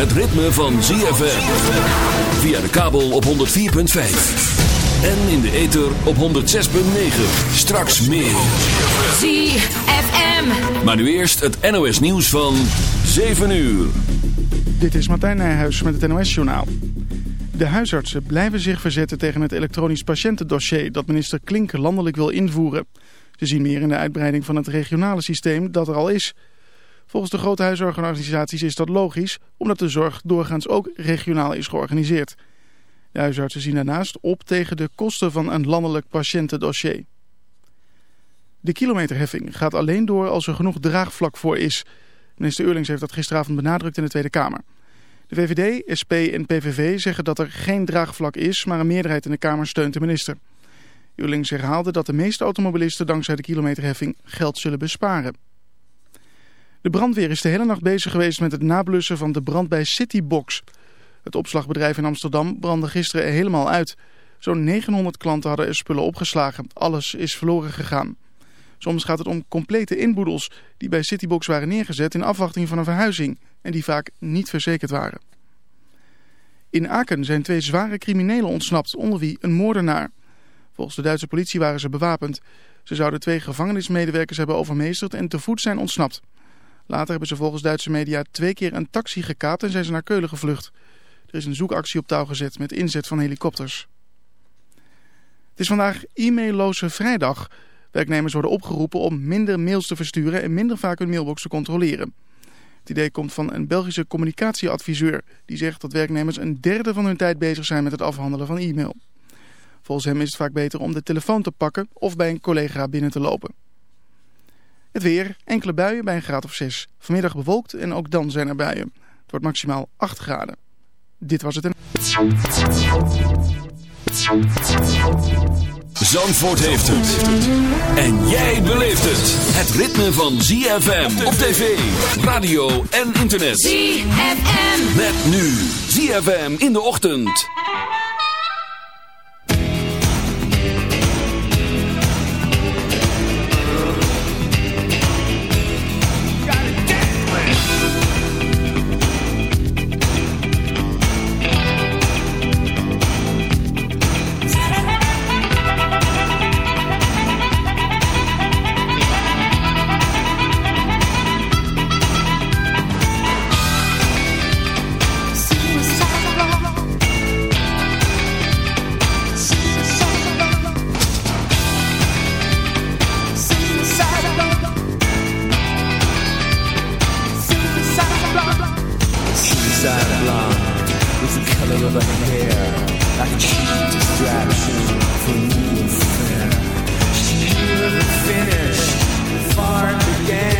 het ritme van ZFM. Via de kabel op 104.5. En in de ether op 106.9. Straks meer. ZFM. Maar nu eerst het NOS nieuws van 7 uur. Dit is Martijn Nijhuis met het NOS-journaal. De huisartsen blijven zich verzetten tegen het elektronisch patiëntendossier dat minister Klink landelijk wil invoeren. Ze zien meer in de uitbreiding van het regionale systeem dat er al is. Volgens de grote huisorganisaties is dat logisch, omdat de zorg doorgaans ook regionaal is georganiseerd. De huisartsen zien daarnaast op tegen de kosten van een landelijk patiëntendossier. De kilometerheffing gaat alleen door als er genoeg draagvlak voor is. Minister Eurlings heeft dat gisteravond benadrukt in de Tweede Kamer. De VVD, SP en PVV zeggen dat er geen draagvlak is, maar een meerderheid in de Kamer steunt de minister. Eurlings herhaalde dat de meeste automobilisten dankzij de kilometerheffing geld zullen besparen. De brandweer is de hele nacht bezig geweest met het nablussen van de brand bij Citybox. Het opslagbedrijf in Amsterdam brandde gisteren helemaal uit. Zo'n 900 klanten hadden er spullen opgeslagen. Alles is verloren gegaan. Soms gaat het om complete inboedels die bij Citybox waren neergezet in afwachting van een verhuizing en die vaak niet verzekerd waren. In Aken zijn twee zware criminelen ontsnapt, onder wie een moordenaar. Volgens de Duitse politie waren ze bewapend. Ze zouden twee gevangenismedewerkers hebben overmeesterd en te voet zijn ontsnapt. Later hebben ze volgens Duitse media twee keer een taxi gekaapt en zijn ze naar Keulen gevlucht. Er is een zoekactie op touw gezet met inzet van helikopters. Het is vandaag e-mailloze vrijdag. Werknemers worden opgeroepen om minder mails te versturen en minder vaak hun mailbox te controleren. Het idee komt van een Belgische communicatieadviseur die zegt dat werknemers een derde van hun tijd bezig zijn met het afhandelen van e-mail. Volgens hem is het vaak beter om de telefoon te pakken of bij een collega binnen te lopen. Het weer, enkele buien bij een graad of 6. Vanmiddag bewolkt en ook dan zijn er buien. Het wordt maximaal 8 graden. Dit was het en... Zandvoort heeft het. En jij beleeft het. Het ritme van ZFM op tv, radio en internet. ZFM. Met nu ZFM in de ochtend. Of her hair, like a cheap distraction from new affair. She knew the before began.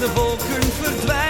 de wolken verdwijnen.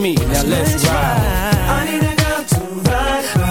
me. Now let's ride. I need a girl to ride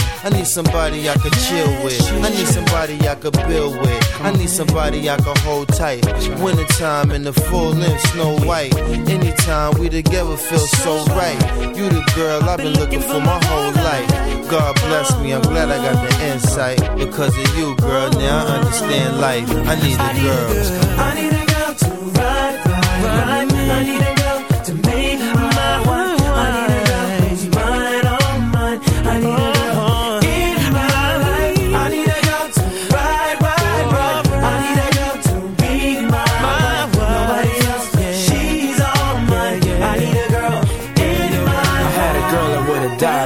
I need somebody I could chill with. I need somebody I could build with. I need somebody I could hold tight. Wintertime in the full length, snow white. Anytime we together feel so right. You the girl I've been looking for my whole life. God bless me, I'm glad I got the insight. Because of you, girl, now I understand life. I need a girl. I need a girl to ride, ride, ride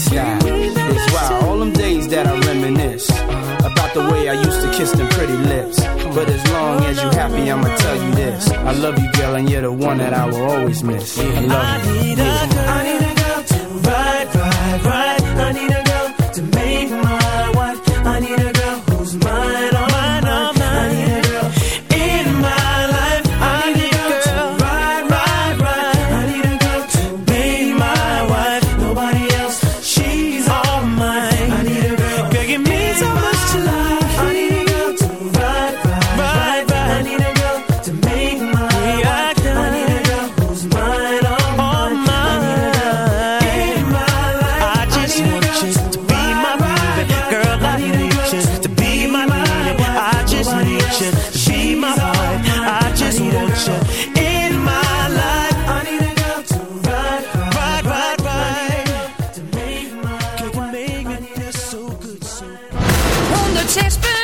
style. It's wild, all them days that I reminisce about the way I used to kiss them pretty lips. But as long as you happy, I'ma tell you this: I love you, girl, and you're the one that I will always miss. I love you. I need a girl to ride, ride, ride. I need a 6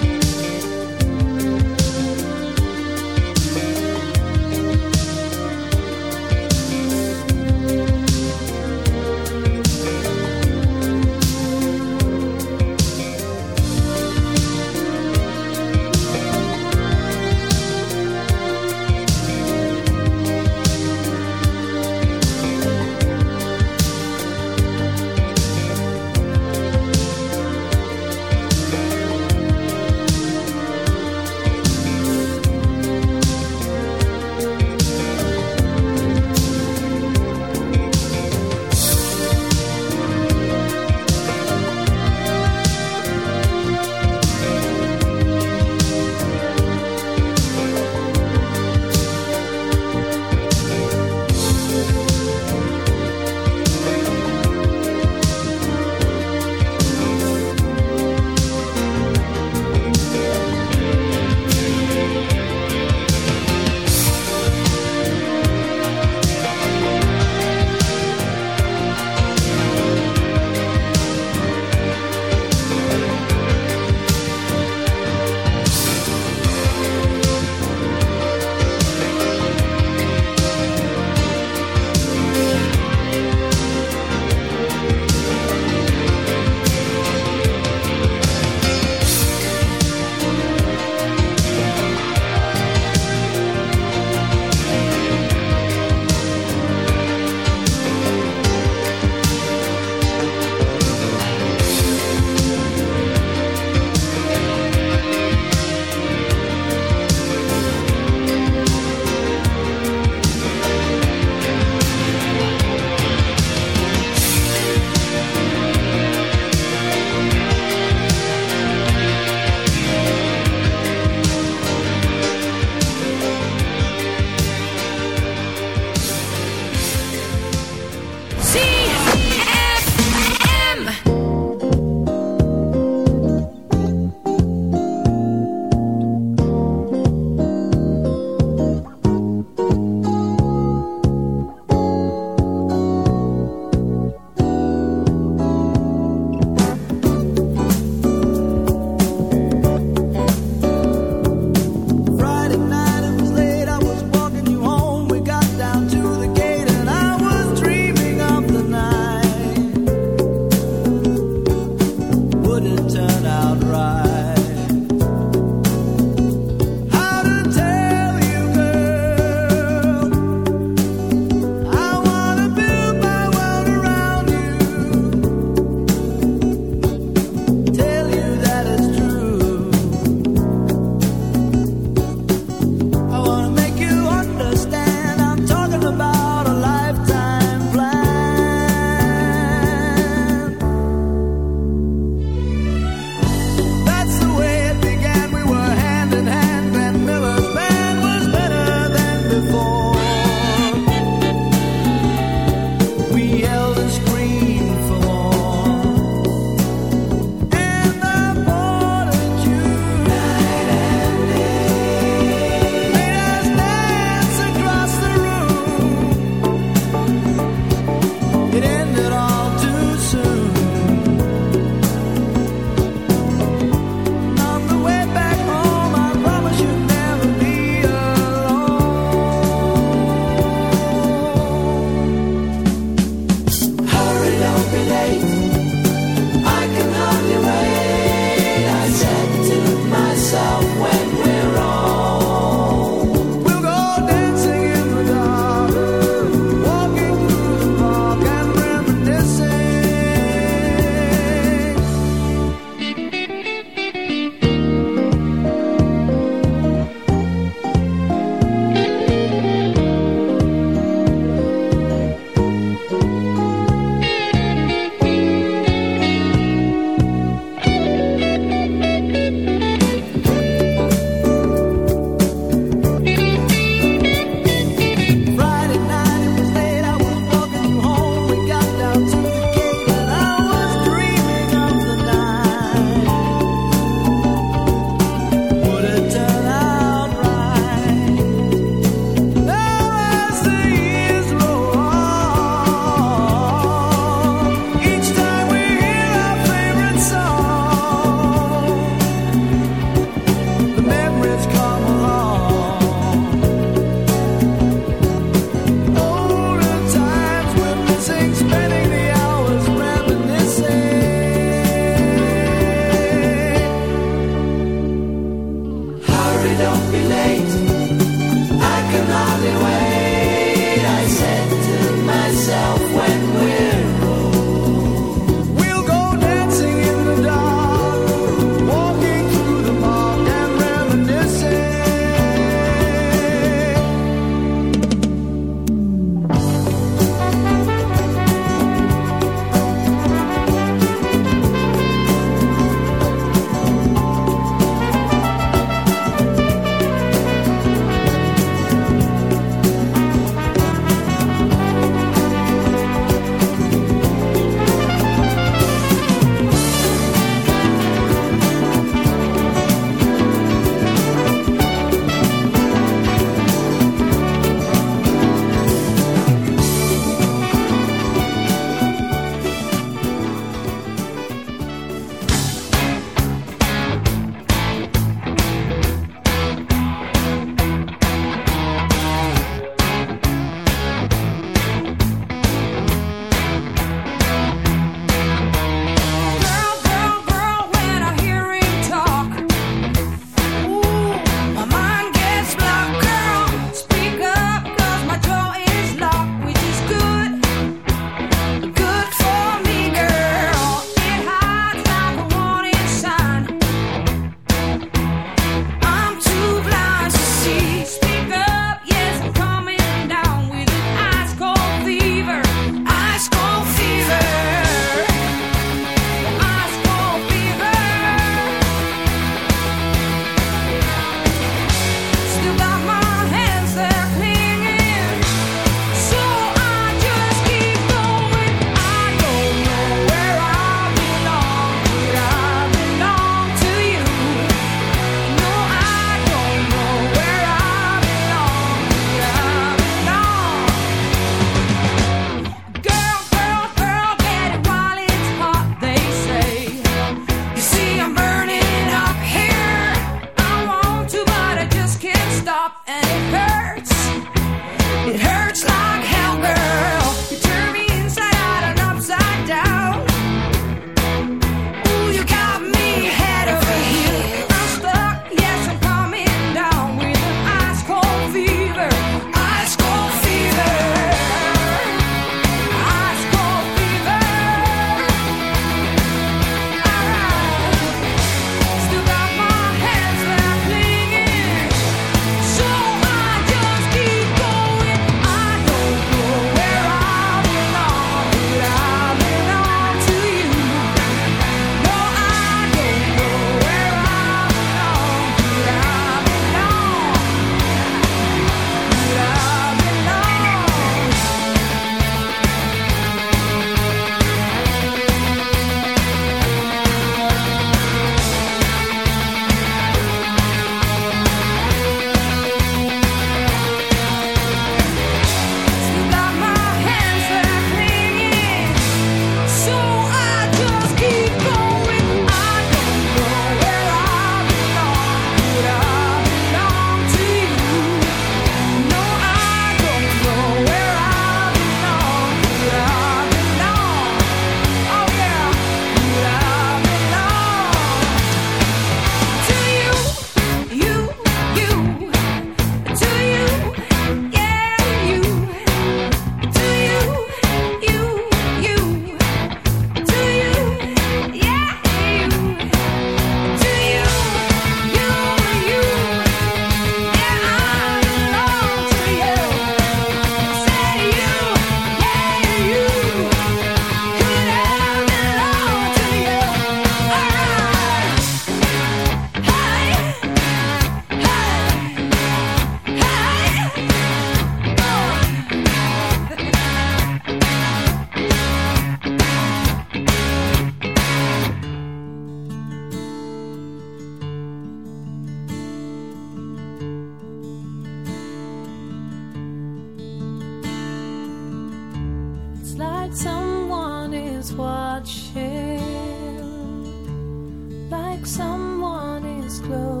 like someone is close.